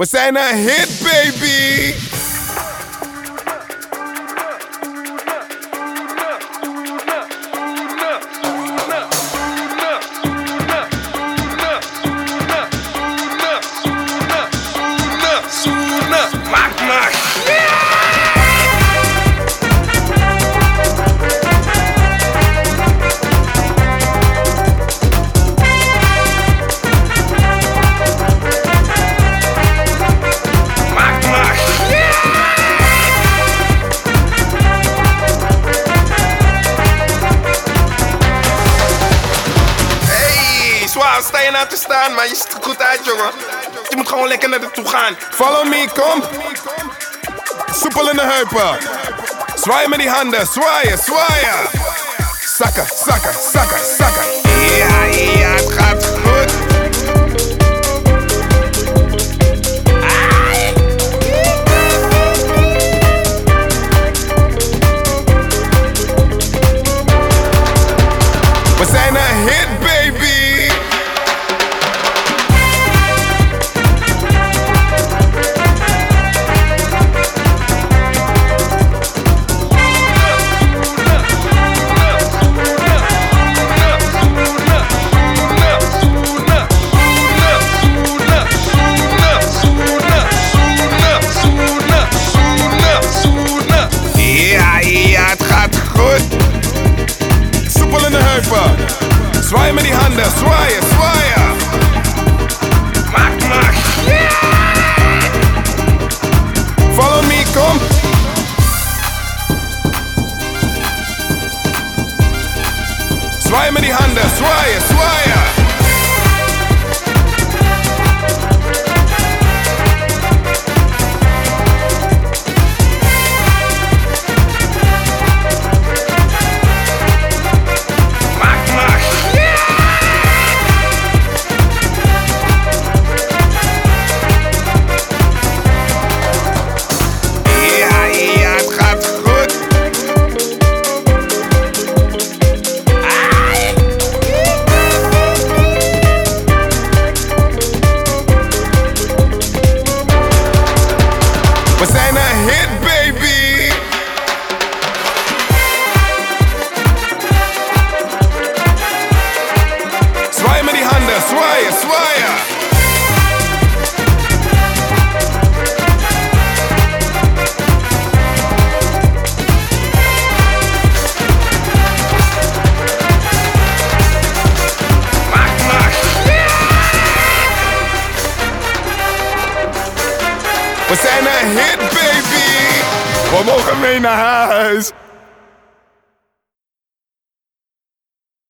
We zijn een hit, baby! Sta je nou te staan, man? Je ziet er goed uit, jongen. Je moet gewoon lekker naar toe gaan. Follow me, kom. Soepel in de heupen. Zwaaien met die handen, zwaaien, zwaaien. Zakken, zakken, zakken, zakken. Zwaaien met die handen, zwaaien, zwaaien. Maak maar! Follow me, kom. Zwaaien met die handen, zwaaien, zwaaien. Zwaaien, zwaaien. We zijn een hit, baby! We mogen mee naar huis.